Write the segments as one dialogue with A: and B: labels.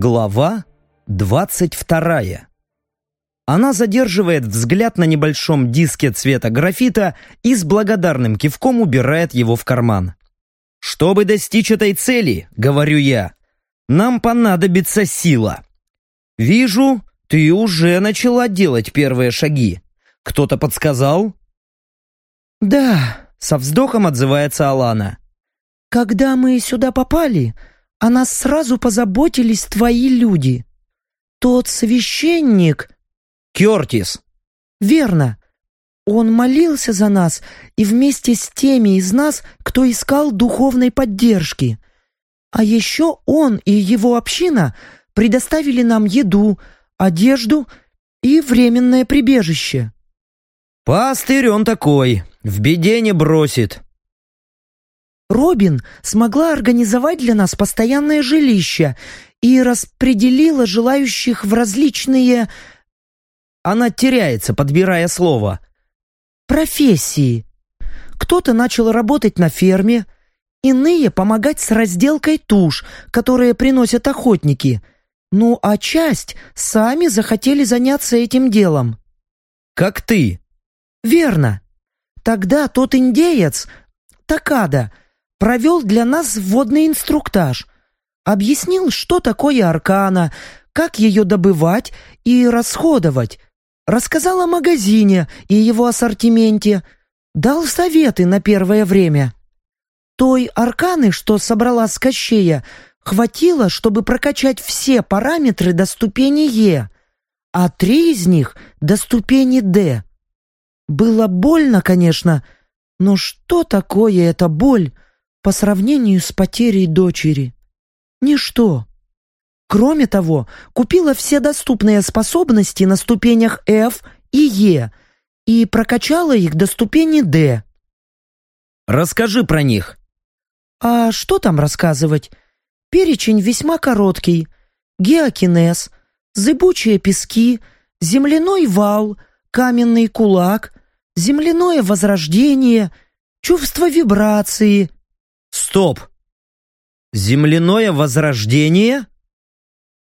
A: Глава двадцать вторая. Она задерживает взгляд на небольшом диске цвета графита и с благодарным кивком убирает его в карман. «Чтобы достичь этой цели, — говорю я, — нам понадобится сила. Вижу, ты уже начала делать первые шаги. Кто-то подсказал?»
B: «Да», — со вздохом отзывается Алана. «Когда мы сюда попали, о нас сразу позаботились твои люди. Тот священник,
A: Кертис!»
B: «Верно. Он молился за нас и вместе с теми из нас, кто искал духовной поддержки. А еще он и его община предоставили нам еду, одежду и временное прибежище».
A: «Пастырь он такой, в беде не бросит».
B: Робин смогла организовать для нас постоянное жилище и распределила желающих в различные
A: она теряется, подбирая слово.
B: Профессии. Кто-то начал работать на ферме, иные помогать с разделкой туш, которые приносят охотники. Ну а часть сами захотели заняться этим делом.
A: Как ты?
B: Верно. Тогда тот индеец, Такада, провел для нас вводный инструктаж. Объяснил, что такое аркана, как ее добывать и расходовать, Рассказал о магазине и его ассортименте. Дал советы на первое время. Той арканы, что собрала с Кощея, хватило, чтобы прокачать все параметры до ступени Е, а три из них до ступени Д. Было больно, конечно, но что такое эта боль по сравнению с потерей дочери? Ничто. Кроме того, купила все доступные способности на ступенях F и E и прокачала их до ступени D.
A: Расскажи про них.
B: А что там рассказывать? Перечень весьма короткий. Геокинез, зыбучие пески, земляной вал, каменный кулак, земляное возрождение, чувство вибрации.
A: Стоп! Земляное возрождение?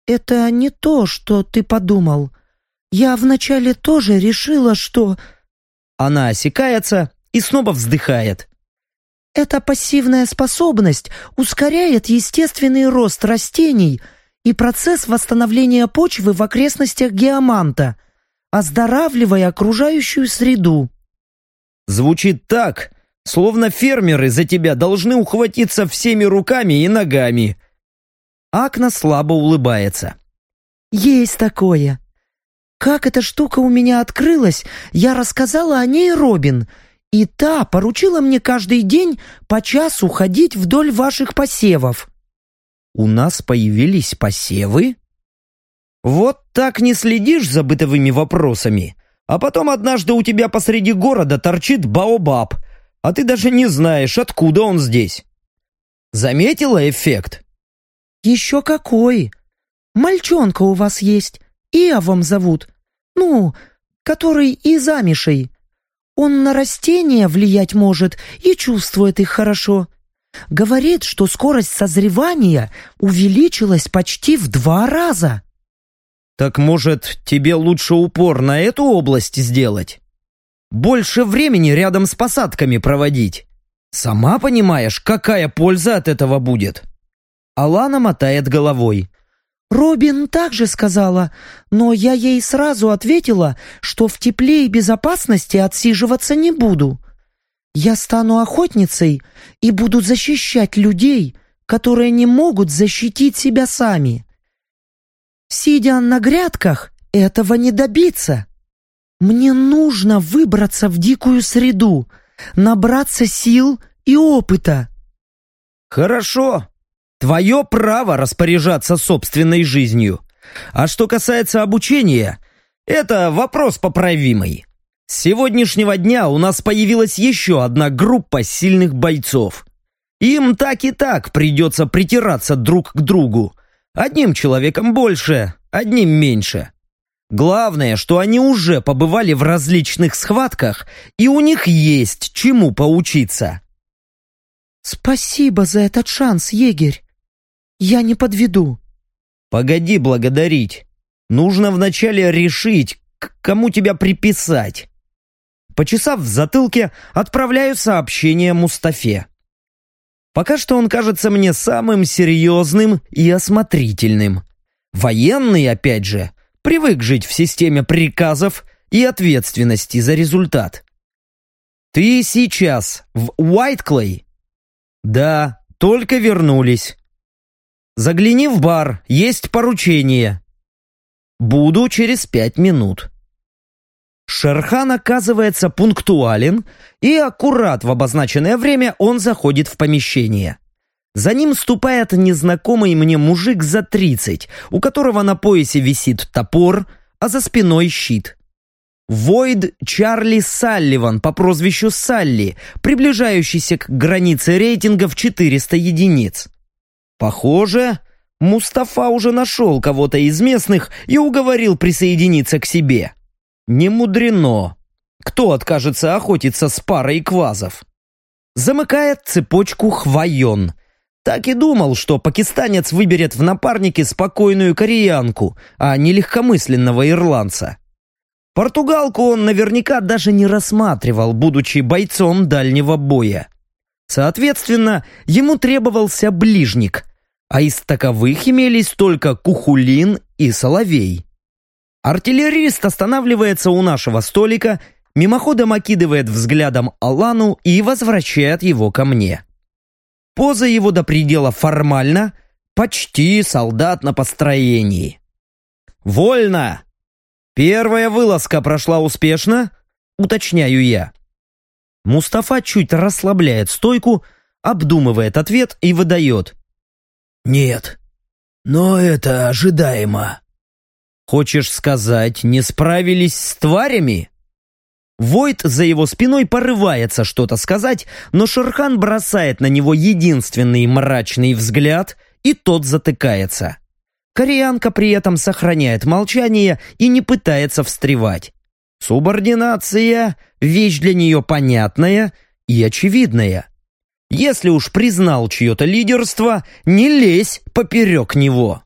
B: «Это не то, что ты подумал. Я вначале тоже решила, что...»
A: Она осекается и снова вздыхает.
B: «Эта пассивная способность ускоряет естественный рост растений и процесс восстановления почвы в окрестностях геоманта, оздоравливая окружающую среду».
A: Звучит так, словно фермеры за тебя должны ухватиться всеми руками и ногами. Акна слабо улыбается.
B: «Есть такое. Как эта штука у меня открылась, я рассказала о ней Робин, и та поручила мне каждый день по часу ходить вдоль ваших посевов».
A: «У нас появились посевы?» «Вот так не следишь за бытовыми вопросами, а потом однажды у тебя посреди города торчит баобаб, а ты даже не знаешь, откуда он здесь. Заметила эффект?»
B: «Еще какой! Мальчонка у вас есть, Иовом зовут. Ну, который и замешей. Он на растения влиять может и чувствует их хорошо. Говорит, что скорость созревания увеличилась почти в два раза».
A: «Так, может, тебе лучше упор на эту область сделать? Больше времени рядом с посадками проводить? Сама понимаешь, какая польза от этого будет?» Алана мотает головой.
B: «Робин также сказала, но я ей сразу ответила, что в тепле и безопасности отсиживаться не буду. Я стану охотницей и буду защищать людей, которые не могут защитить себя сами. Сидя на грядках, этого не добиться. Мне нужно выбраться в дикую среду, набраться сил и опыта».
A: «Хорошо», Твое право распоряжаться собственной жизнью. А что касается обучения, это вопрос поправимый. С сегодняшнего дня у нас появилась еще одна группа сильных бойцов. Им так и так придется притираться друг к другу. Одним человеком больше, одним меньше. Главное, что они уже побывали в различных схватках, и у них есть чему поучиться.
B: «Спасибо за этот шанс, егерь. Я не подведу».
A: Погоди благодарить. Нужно вначале решить, к кому тебя приписать. Почесав в затылке, отправляю сообщение Мустафе. Пока что он кажется мне самым серьезным и осмотрительным. Военный, опять же, привык жить в системе приказов и ответственности за результат. «Ты сейчас в Уайтклей?» «Да, только вернулись». «Загляни в бар, есть поручение». «Буду через пять минут». Шерхан оказывается пунктуален, и аккурат в обозначенное время он заходит в помещение. За ним ступает незнакомый мне мужик за тридцать, у которого на поясе висит топор, а за спиной щит. Войд Чарли Салливан по прозвищу Салли, приближающийся к границе рейтинга в 400 единиц. Похоже, Мустафа уже нашел кого-то из местных и уговорил присоединиться к себе. Не мудрено. Кто откажется охотиться с парой квазов? Замыкает цепочку Хвайон. Так и думал, что пакистанец выберет в напарнике спокойную кореянку, а не легкомысленного ирландца. Португалку он наверняка даже не рассматривал, будучи бойцом дальнего боя. Соответственно, ему требовался ближник, а из таковых имелись только Кухулин и Соловей. Артиллерист останавливается у нашего столика, мимоходом окидывает взглядом Алану и возвращает его ко мне. Поза его до предела формально, почти солдат на построении. «Вольно!» «Первая вылазка прошла успешно?» Уточняю я. Мустафа чуть расслабляет стойку, обдумывает ответ и выдает.
C: «Нет, но это ожидаемо».
A: «Хочешь сказать, не справились с тварями?» Войт за его спиной порывается что-то сказать, но Шерхан бросает на него единственный мрачный взгляд, и тот затыкается. Кореянка при этом сохраняет молчание и не пытается встревать. Субординация – вещь для нее понятная и очевидная. Если уж признал чье-то лидерство, не лезь поперек него.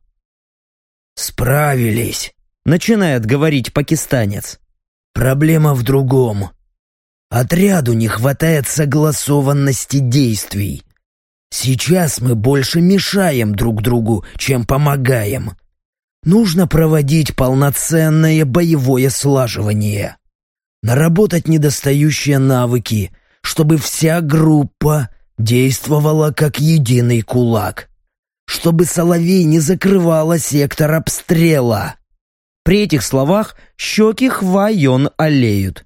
C: «Справились», —
A: начинает говорить пакистанец.
C: «Проблема в другом. Отряду не хватает согласованности действий. Сейчас мы больше мешаем друг другу, чем помогаем. Нужно проводить полноценное боевое слаживание. Наработать недостающие навыки, чтобы вся группа действовала как единый кулак. Чтобы Соловей не закрывала сектор обстрела.
A: При этих словах щеки Хвайон олеют.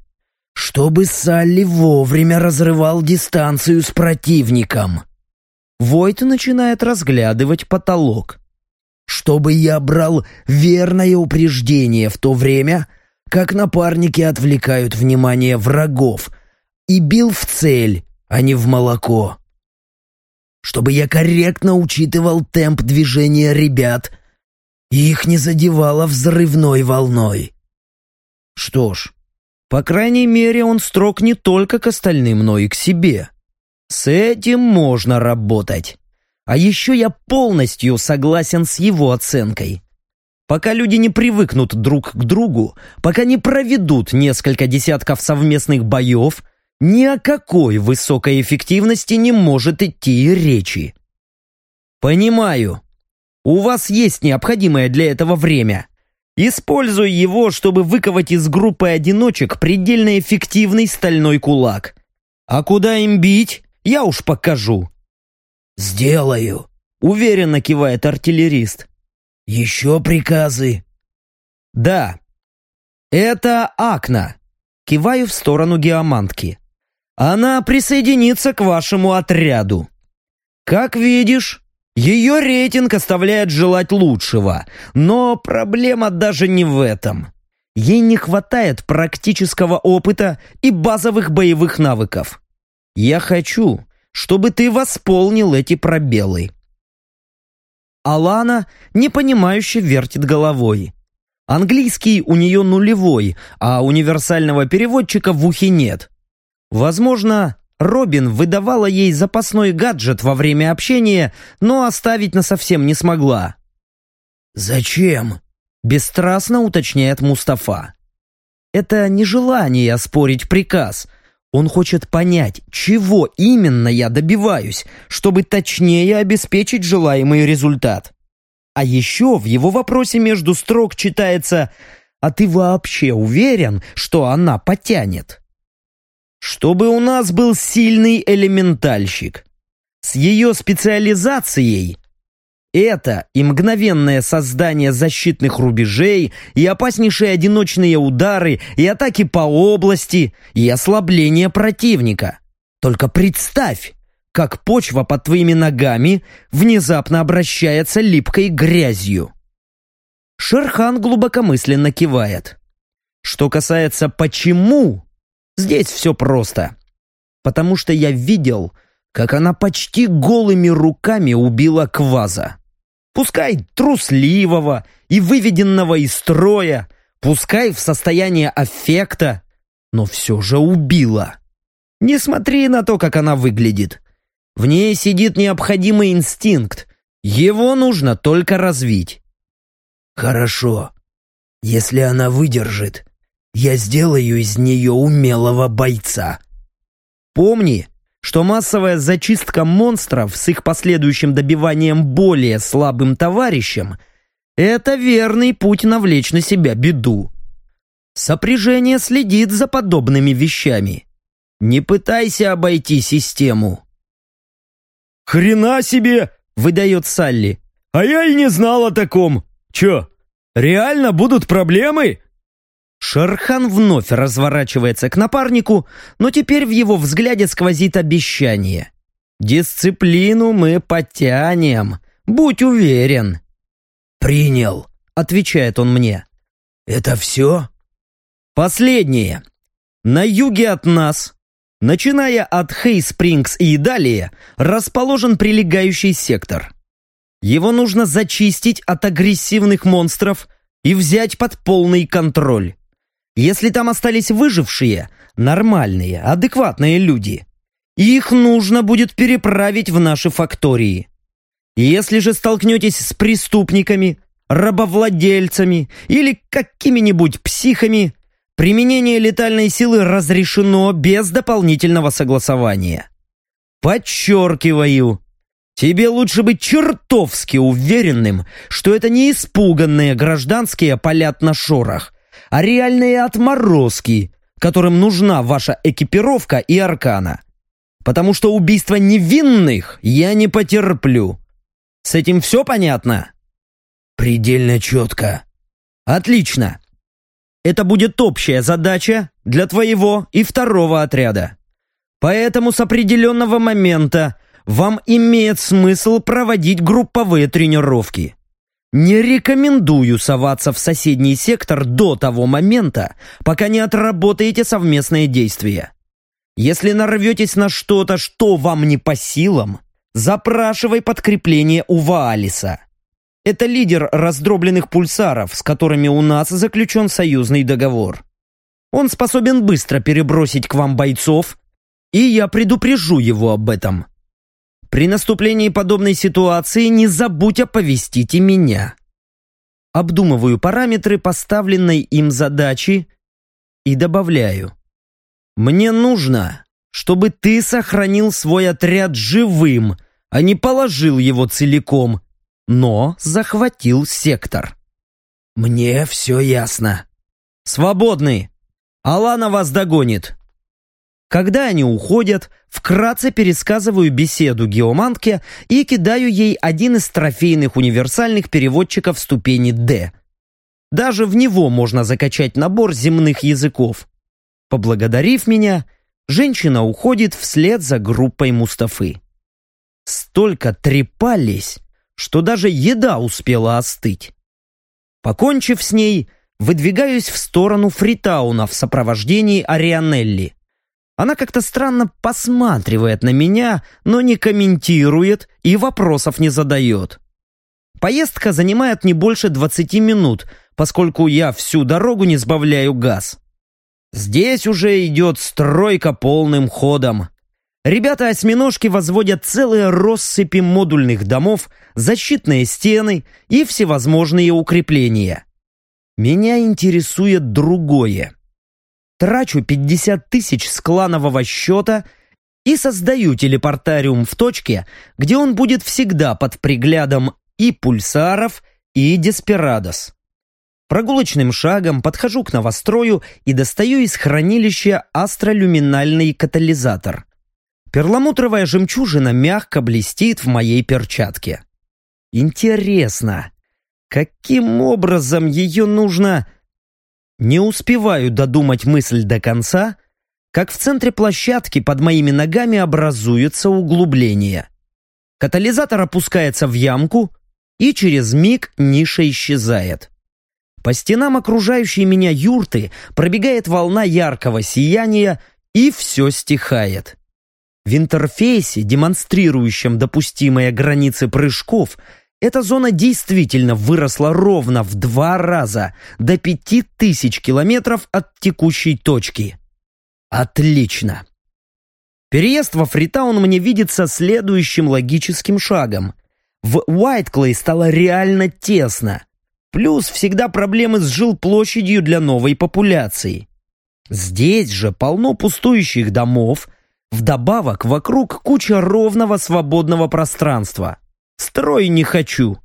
C: Чтобы Салли вовремя разрывал дистанцию с противником.
A: Войт начинает разглядывать потолок.
C: «Чтобы я брал верное упреждение в то время, как напарники отвлекают внимание врагов, и бил в цель, а не в молоко. Чтобы я корректно учитывал темп движения ребят, и их не задевало взрывной волной».
A: Что ж, по крайней мере, он строг не только к остальным, но и к себе. С этим можно работать. А еще я полностью согласен с его оценкой. Пока люди не привыкнут друг к другу, пока не проведут несколько десятков совместных боев, ни о какой высокой эффективности не может идти речи. Понимаю. У вас есть необходимое для этого время. Используй его, чтобы выковать из группы одиночек предельно эффективный стальной кулак. А куда им бить? Я уж покажу».
C: «Сделаю», —
A: уверенно кивает артиллерист.
C: «Еще приказы?»
A: «Да. Это Акна». Киваю в сторону геомантки. «Она присоединится к вашему отряду. Как видишь, ее рейтинг оставляет желать лучшего, но проблема даже не в этом. Ей не хватает практического опыта и базовых боевых навыков. Я хочу, чтобы ты восполнил эти пробелы». Алана непонимающе вертит головой. Английский у нее нулевой, а универсального переводчика в ухе нет. Возможно, Робин выдавала ей запасной гаджет во время общения, но оставить насовсем не смогла.
C: «Зачем?»
A: — бесстрастно уточняет Мустафа. Это не желание оспорить приказ. Он хочет понять, чего именно я добиваюсь, чтобы точнее обеспечить желаемый результат. А еще в его вопросе между строк читается «А ты вообще уверен, что она потянет?» Чтобы у нас был сильный элементальщик. С ее специализацией это и мгновенное создание защитных рубежей, и опаснейшие одиночные удары, и атаки по области, и ослабление противника. Только представь, как почва под твоими ногами внезапно обращается липкой грязью. Шерхан глубокомысленно кивает. Что касается «почему», здесь все просто. Потому что я видел, как она почти голыми руками убила Кваза. Пускай трусливого и выведенного из строя, пускай в состоянии аффекта, но все же убила. Не смотри на то, как она выглядит. В ней сидит необходимый инстинкт. Его нужно только развить.
C: «Хорошо. Если она выдержит, я сделаю из нее умелого бойца».
A: «Помни, что массовая зачистка монстров с их последующим добиванием более слабым товарищем – это верный путь навлечь на себя беду. Сопряжение следит за подобными вещами. Не пытайся обойти систему.
D: «Хрена себе!» – выдает Салли. «А я и не знал о таком. Чё, реально будут проблемы?»
A: Шерхан вновь разворачивается к напарнику, но теперь в его взгляде сквозит обещание. «Дисциплину мы потянем, будь уверен».
C: «Принял», —
A: отвечает он мне.
C: «Это все?»
A: «Последнее. На юге от нас, начиная от Хей-Спрингс и далее, расположен прилегающий сектор. Его нужно зачистить от агрессивных монстров и взять под полный контроль. Если там остались выжившие, нормальные, адекватные люди, их нужно будет переправить в наши фактории. Если же столкнетесь с преступниками, рабовладельцами или какими-нибудь психами, применение летальной силы разрешено без дополнительного согласования. Подчеркиваю, тебе лучше быть чертовски уверенным, что это не испуганные гражданские палят на шорах, а реальные отморозки, которым нужна ваша экипировка и аркана. Потому что убийства невинных я не потерплю. С этим все понятно?
C: Предельно четко.
A: Отлично. Это будет общая задача для твоего и второго отряда. Поэтому с определенного момента вам имеет смысл проводить групповые тренировки. Не рекомендую соваться в соседний сектор до того момента, пока не отработаете совместные действия. Если нарветесь на что-то, что вам не по силам, запрашивай подкрепление у Ваалиса. Это лидер раздробленных пульсаров, с которыми у нас заключен союзный договор. Он способен быстро перебросить к вам бойцов, и я предупрежу его об этом. При наступлении подобной ситуации не забудь оповестить и меня. Обдумываю параметры поставленной им задачи и добавляю. Мне нужно, чтобы ты сохранил свой отряд живым, а не положил его целиком, но захватил сектор.
C: Мне все ясно.
A: Свободны. Алана вас догонит. Когда они уходят, вкратце пересказываю беседу геомантке и кидаю ей один из трофейных универсальных переводчиков ступени «Д». Даже в него можно закачать набор земных языков. Поблагодарив меня, женщина уходит вслед за группой Мустафы. Столько трепались, что даже еда успела остыть. Покончив с ней, выдвигаюсь в сторону Фритауна в сопровождении Арианелли. Она как-то странно посматривает на меня, но не комментирует и вопросов не задает. Поездка занимает не больше 20 минут, поскольку я всю дорогу не сбавляю газ. Здесь уже идет стройка полным ходом. Ребята-осьминожки возводят целые россыпи модульных домов, защитные стены и всевозможные укрепления. Меня интересует другое. Трачу 50 тысяч с кланового счета и создаю телепортариум в точке, где он будет всегда под приглядом и пульсаров, и деспирадос. Прогулочным шагом подхожу к новострою и достаю из хранилища астролюминальный катализатор. Перламутровая жемчужина мягко блестит в моей перчатке. Интересно, каким образом ее нужно... Не успеваю додумать мысль до конца, как в центре площадки под моими ногами образуется углубление. Катализатор опускается в ямку, и через миг ниша исчезает. По стенам окружающей меня юрты пробегает волна яркого сияния, и все стихает. В интерфейсе, демонстрирующем допустимые границы прыжков, эта зона действительно выросла ровно в два раза, до пяти тысяч километров от текущей точки. Отлично! Переезд во Фритаун мне видится следующим логическим шагом. В Уайтклей стало реально тесно. Плюс всегда проблемы с жилплощадью для новой популяции. Здесь же полно пустующих домов – Вдобавок, вокруг куча ровного свободного пространства. Строй не хочу.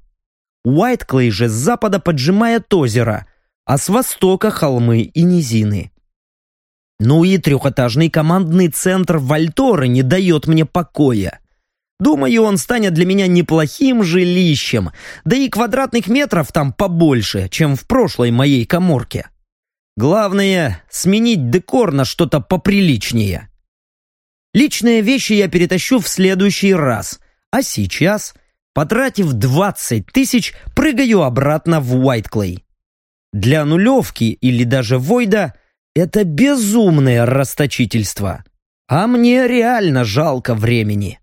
A: Уайтклей же с запада поджимает озеро, а с востока холмы и низины. Ну и трехэтажный командный центр Вальторы не дает мне покоя. Думаю, он станет для меня неплохим жилищем, да и квадратных метров там побольше, чем в прошлой моей коморке. Главное, сменить декор на что-то поприличнее. Личные вещи я перетащу в следующий раз, а сейчас, потратив 20 тысяч, прыгаю обратно в Уайтклей. Для нулевки или даже Войда это безумное расточительство. А мне реально жалко времени.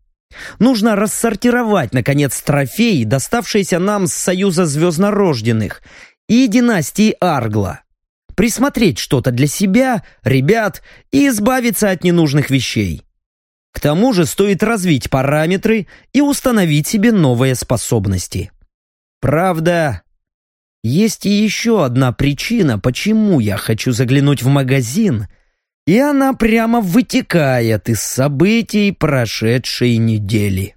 A: Нужно рассортировать, наконец, трофеи, доставшиеся нам с Союза Звезднорожденных и династии Аргла. Присмотреть что-то для себя, ребят и избавиться от ненужных вещей. К тому же стоит развить параметры и установить себе новые способности. Правда, есть еще одна причина, почему я хочу заглянуть в магазин, и она прямо вытекает из событий прошедшей недели.